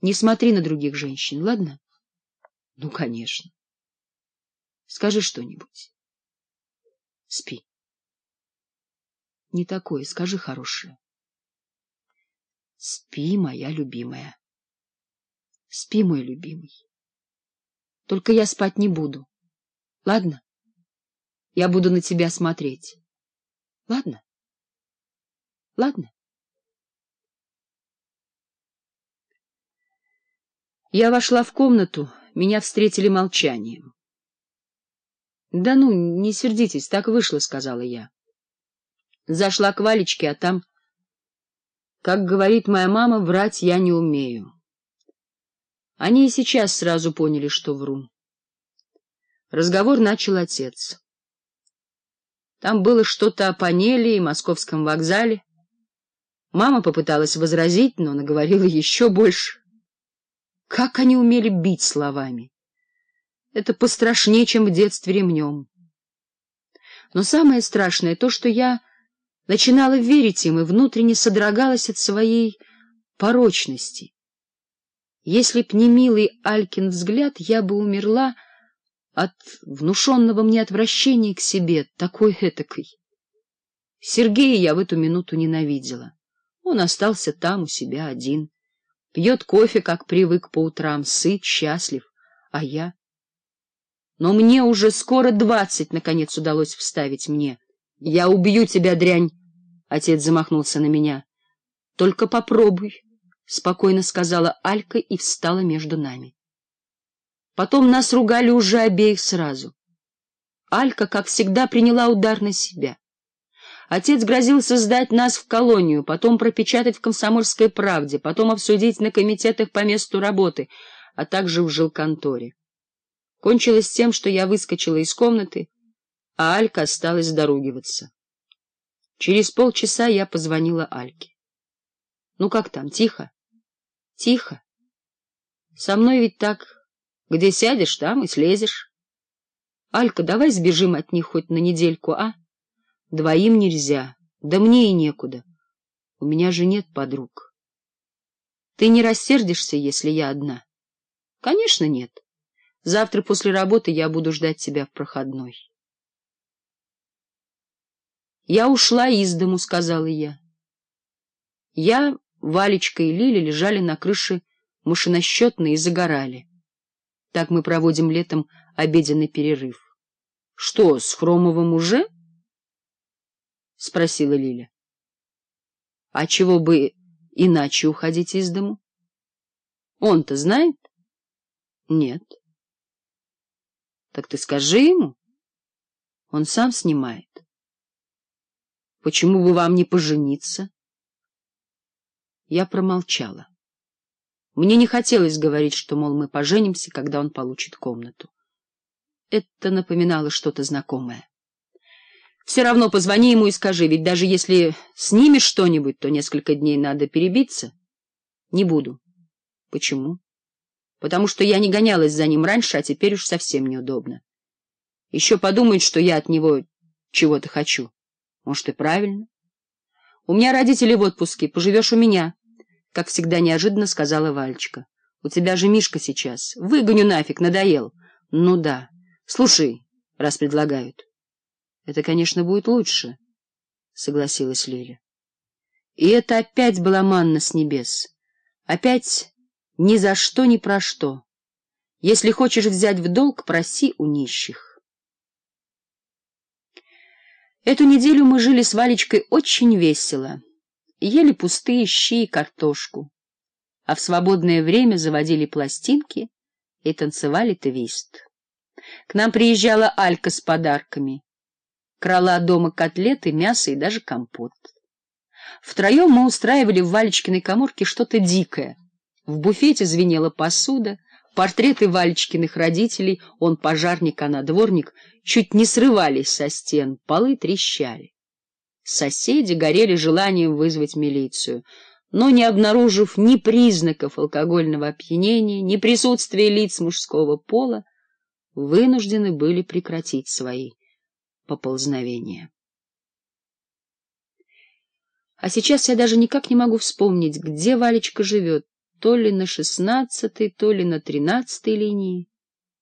Не смотри на других женщин, ладно? — Ну, конечно. — Скажи что-нибудь. — Спи. — Не такое, скажи хорошее. — Спи, моя любимая. — Спи, мой любимый. Только я спать не буду. Ладно? Я буду на тебя смотреть. Ладно? Ладно? Я вошла в комнату, меня встретили молчанием. — Да ну, не сердитесь, так вышло, — сказала я. Зашла к Валечке, а там... Как говорит моя мама, врать я не умею. Они и сейчас сразу поняли, что вру. Разговор начал отец. Там было что-то о панели и московском вокзале. Мама попыталась возразить, но наговорила еще больше. Как они умели бить словами! Это пострашнее, чем в детстве ремнем. Но самое страшное то, что я начинала верить им и внутренне содрогалась от своей порочности. Если б не милый Алькин взгляд, я бы умерла от внушенного мне отвращения к себе, такой этакой. Сергея я в эту минуту ненавидела. Он остался там у себя один пьет кофе, как привык по утрам, сыт, счастлив. А я? Но мне уже скоро двадцать, наконец, удалось вставить мне. Я убью тебя, дрянь! Отец замахнулся на меня. Только попробуй, спокойно сказала Алька и встала между нами. Потом нас ругали уже обеих сразу. Алька, как всегда, приняла удар на себя. Отец грозился сдать нас в колонию, потом пропечатать в «Комсомольской правде», потом обсудить на комитетах по месту работы, а также в жилконторе. Кончилось тем, что я выскочила из комнаты, а Алька осталась доругиваться. Через полчаса я позвонила Альке. — Ну как там, тихо? — Тихо. Со мной ведь так, где сядешь, там и слезешь. — Алька, давай сбежим от них хоть на недельку, а? — Двоим нельзя, да мне и некуда. У меня же нет подруг. Ты не рассердишься, если я одна? Конечно, нет. Завтра после работы я буду ждать тебя в проходной. Я ушла из дому, сказала я. Я, Валечка и Лиля лежали на крыше машиносчетной и загорали. Так мы проводим летом обеденный перерыв. Что, с Хромовым уже? —— спросила Лиля. — А чего бы иначе уходить из дому? — Он-то знает? — Нет. — Так ты скажи ему. Он сам снимает. — Почему бы вам не пожениться? Я промолчала. Мне не хотелось говорить, что, мол, мы поженимся, когда он получит комнату. Это напоминало что-то знакомое. Все равно позвони ему и скажи, ведь даже если снимешь что-нибудь, то несколько дней надо перебиться. Не буду. Почему? Потому что я не гонялась за ним раньше, а теперь уж совсем неудобно. Еще подумает, что я от него чего-то хочу. Может, и правильно. У меня родители в отпуске, поживешь у меня, — как всегда неожиданно сказала Вальчика. У тебя же Мишка сейчас. Выгоню нафиг, надоел. Ну да. Слушай, раз предлагают. Это, конечно, будет лучше, — согласилась Лиля. И это опять была манна с небес. Опять ни за что, ни про что. Если хочешь взять в долг, проси у нищих. Эту неделю мы жили с Валечкой очень весело. Ели пустые щи и картошку. А в свободное время заводили пластинки и танцевали твист. К нам приезжала Алька с подарками — крала дома котлеты, мясо и даже компот. Втроем мы устраивали в Валечкиной коморке что-то дикое. В буфете звенела посуда, портреты Валечкиных родителей, он пожарник, она дворник, чуть не срывались со стен, полы трещали. Соседи горели желанием вызвать милицию, но, не обнаружив ни признаков алкогольного опьянения, ни присутствия лиц мужского пола, вынуждены были прекратить свои поползновения. А сейчас я даже никак не могу вспомнить, где Валечка живет, то ли на шестнадцатой, то ли на тринадцатой линии.